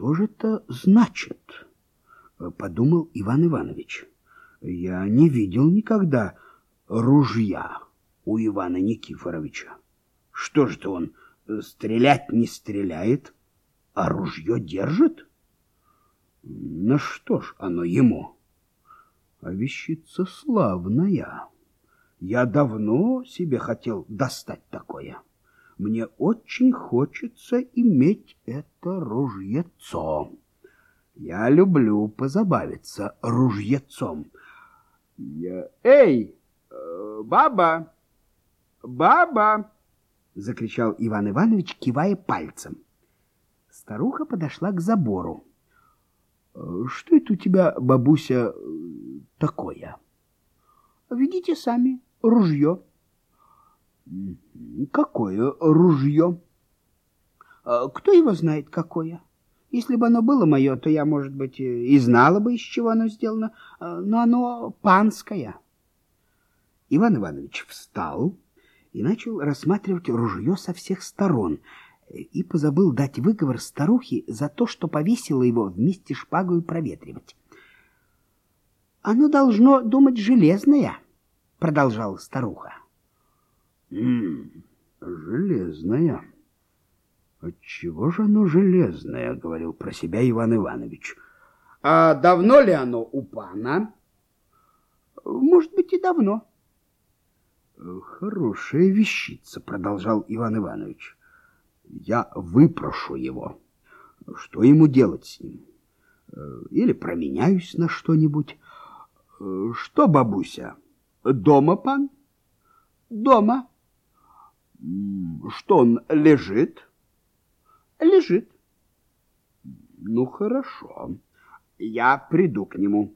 Что же это значит? Подумал Иван Иванович. Я не видел никогда ружья у Ивана Никифоровича. Что же это он стрелять не стреляет, а ружье держит? На что ж оно ему? А вещица славная. Я давно себе хотел достать такое. Мне очень хочется иметь это ружьецо. Я люблю позабавиться ружьецом. Я... Эй, э, баба, баба! Закричал Иван Иванович, кивая пальцем. Старуха подошла к забору. Что это у тебя, бабуся, такое? Видите сами, ружье. Какое ружье? А кто его знает, какое? Если бы оно было мое, то я, может быть, и знала бы, из чего оно сделано, а, но оно панское. Иван Иванович встал и начал рассматривать ружье со всех сторон и позабыл дать выговор старухе за то, что повесила его вместе шпагою проветривать. «Оно должно думать железное», — продолжала старуха. «М железное. Отчего же оно железное?» — говорил про себя Иван Иванович. «А давно ли оно у пана?» «Может быть, и давно». «Хорошая вещица», — продолжал Иван Иванович. «Я выпрошу его. Что ему делать с ним? Или променяюсь на что-нибудь? Что, бабуся, дома пан?» «Дома». Что он лежит? Лежит. Ну, хорошо. Я приду к нему.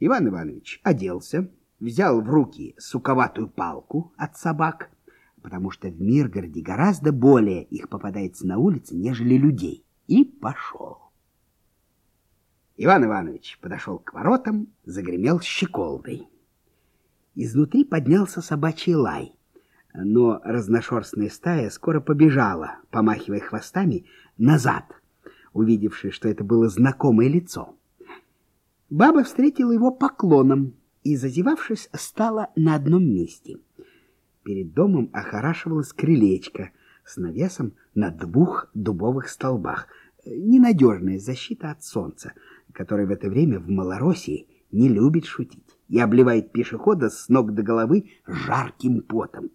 Иван Иванович оделся, взял в руки суковатую палку от собак, потому что в Миргороде гораздо более их попадается на улице, нежели людей, и пошел. Иван Иванович подошел к воротам, загремел щеколдой. Изнутри поднялся собачий лай но разношерстная стая скоро побежала, помахивая хвостами, назад, увидевши, что это было знакомое лицо. Баба встретила его поклоном и, зазевавшись, стала на одном месте. Перед домом охорашивалась крылечко с навесом на двух дубовых столбах. Ненадежная защита от солнца, которое в это время в Малороссии не любит шутить и обливает пешехода с ног до головы жарким потом.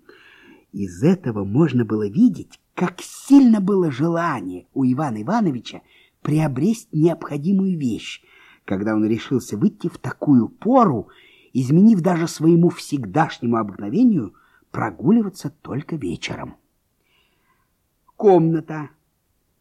Из этого можно было видеть, как сильно было желание у Ивана Ивановича приобрести необходимую вещь, когда он решился выйти в такую пору, изменив даже своему всегдашнему обыкновению прогуливаться только вечером. Комната,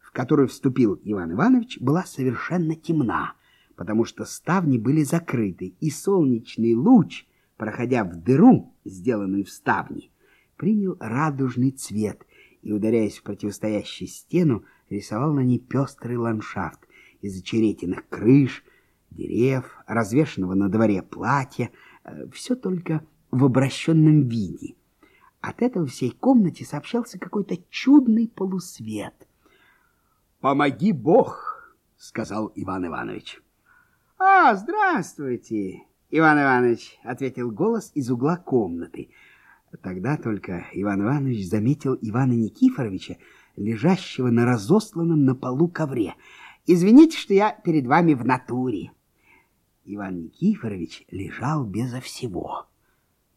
в которую вступил Иван Иванович, была совершенно темна, потому что ставни были закрыты, и солнечный луч, проходя в дыру, сделанную в ставне, принял радужный цвет и, ударяясь в противостоящую стену, рисовал на ней пестрый ландшафт из очеретиных крыш, дерев, развешенного на дворе платья, э, все только в обращенном виде. От этого всей комнате сообщался какой-то чудный полусвет. «Помоги Бог!» — сказал Иван Иванович. «А, здравствуйте!» — Иван Иванович ответил голос из угла комнаты — Тогда только Иван Иванович заметил Ивана Никифоровича, лежащего на разосланном на полу ковре. «Извините, что я перед вами в натуре». Иван Никифорович лежал безо всего,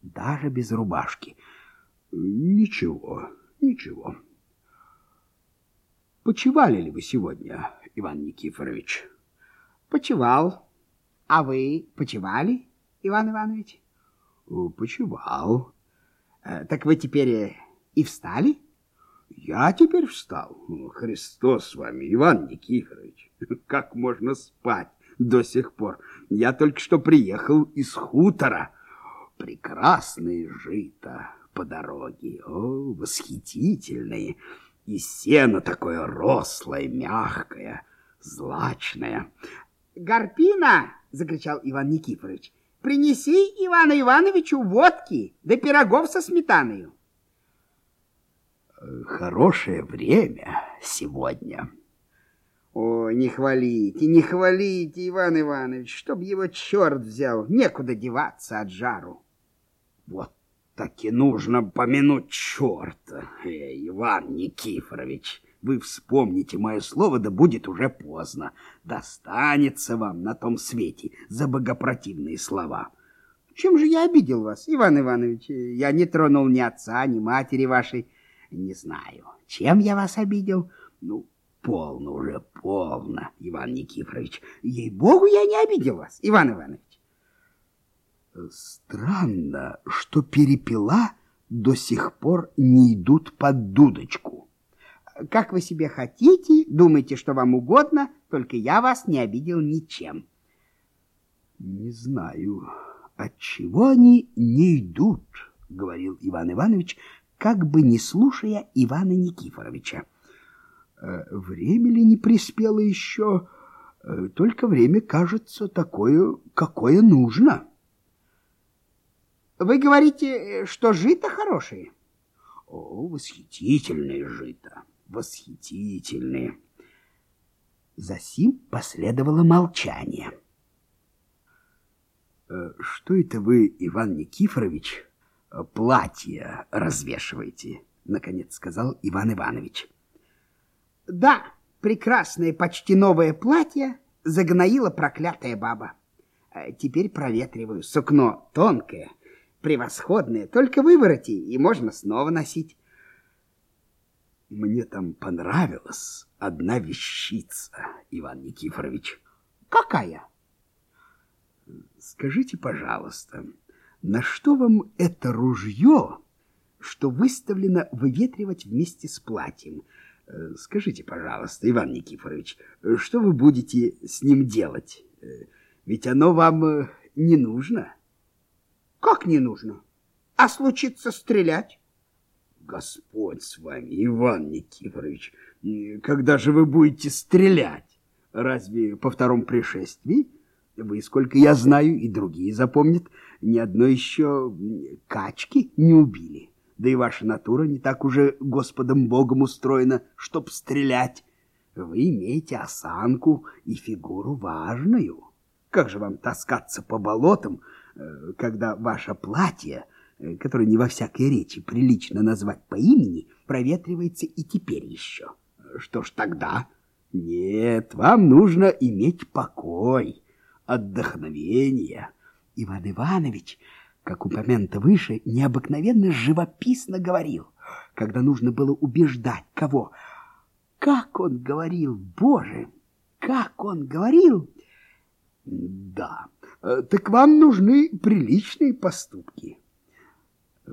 даже без рубашки. «Ничего, ничего». «Почевали ли вы сегодня, Иван Никифорович?» «Почевал. А вы почевали, Иван Иванович?» «Почевал». Э, так вы теперь э, и встали? Я теперь встал. Христос с вами, Иван Никифорович. Как можно спать до сих пор? Я только что приехал из хутора. Прекрасные жито по дороге. О, восхитительные. И сено такое рослое, мягкое, злачное. «Гарпина!» — закричал Иван Никифорович. Принеси Ивану Ивановичу водки да пирогов со сметаной. Хорошее время сегодня. О, не хвалите, не хвалите, Иван Иванович, чтоб его черт взял, некуда деваться от жару. Вот так и нужно помянуть черта. Эй, Иван Никифорович, вы вспомните мое слово, да будет уже поздно. Достанется вам на том свете за богопротивные слова. Чем же я обидел вас, Иван Иванович? Я не тронул ни отца, ни матери вашей. Не знаю, чем я вас обидел. Ну, полно уже, полно, Иван Никифорович. Ей-богу, я не обидел вас, Иван Иванович. Странно, что перепела до сих пор не идут под дудочку. Как вы себе хотите, думайте, что вам угодно, только я вас не обидел ничем. Не знаю, от чего они не идут, говорил Иван Иванович, как бы не слушая Ивана Никифоровича. Э, время ли не приспело еще? Э, только время кажется такое, какое нужно. Вы говорите, что жито хорошее? О, восхитительные жито, восхитительные. Засим последовало молчание. Э, что это вы, Иван Никифорович, платье развешиваете? Наконец сказал Иван Иванович. Да, прекрасное, почти новое платье загноила проклятая баба. Э, теперь проветриваю. Сукно тонкое, превосходные, только вывороти, и можно снова носить. Мне там понравилась одна вещица, Иван Никифорович. Какая? Скажите, пожалуйста, на что вам это ружье, что выставлено выветривать вместе с платьем? Э, скажите, пожалуйста, Иван Никифорович, что вы будете с ним делать? Э, ведь оно вам э, не нужно. — как не нужно? А случится стрелять? Господь с вами, Иван Никифорович, когда же вы будете стрелять? Разве по втором пришествии? Вы, сколько я знаю, и другие запомнят, ни одной еще качки не убили. Да и ваша натура не так уже Господом Богом устроена, чтоб стрелять. Вы имеете осанку и фигуру важную. Как же вам таскаться по болотам, Э, когда ваше платье, э, которое не во всякой речи прилично назвать по имени, проветривается и теперь еще. Что ж тогда? Нет, вам нужно иметь покой, отдохновение. Иван Иванович, как упомянуто выше, необыкновенно живописно говорил, когда нужно было убеждать кого. Как он говорил, Боже, как он говорил! Да, Э, так вам нужны приличные поступки.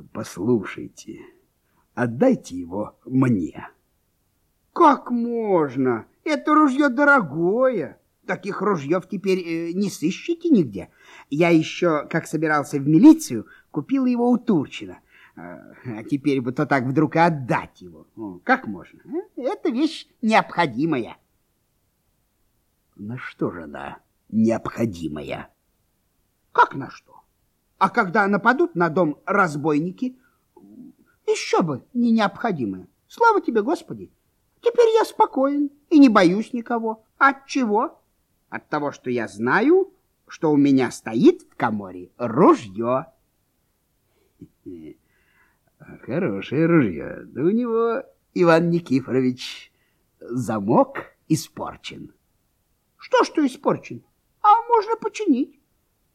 Послушайте, отдайте его мне. Как можно? Это ружье дорогое. Таких ружьев теперь э, не сыщете нигде. Я еще, как собирался в милицию, купил его у Турчина. Э, а теперь бы то так вдруг и отдать его. Как можно? Э? Это вещь необходимая. На что же она необходимая? Как на что? А когда нападут на дом разбойники, еще бы не необходимое. Слава тебе, Господи! Теперь я спокоен и не боюсь никого. От чего? От того, что я знаю, что у меня стоит в коморе ружье. Хорошее ружье. Да у него, Иван Никифорович, замок испорчен. Что, что испорчен? А можно починить.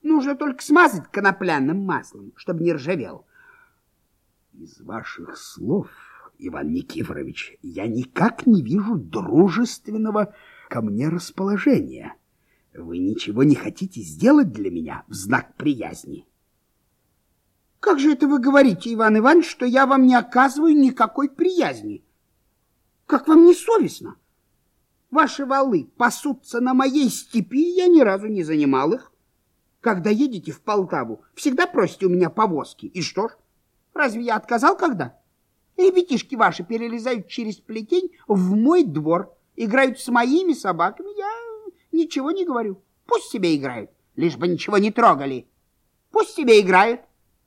Нужно только смазать конопляным маслом, чтобы не ржавел. Из ваших слов, Иван Никифорович, я никак не вижу дружественного ко мне расположения. Вы ничего не хотите сделать для меня в знак приязни? Как же это вы говорите, Иван Иванович, что я вам не оказываю никакой приязни? Как вам не совестно? Ваши валы пасутся на моей степи, я ни разу не занимал их. Когда едете в Полтаву, всегда просите у меня повозки. И что ж, разве я отказал когда? Ребятишки ваши перелезают через плетень в мой двор, играют с моими собаками. Я ничего не говорю. Пусть себе играют, лишь бы ничего не трогали. Пусть себе играют.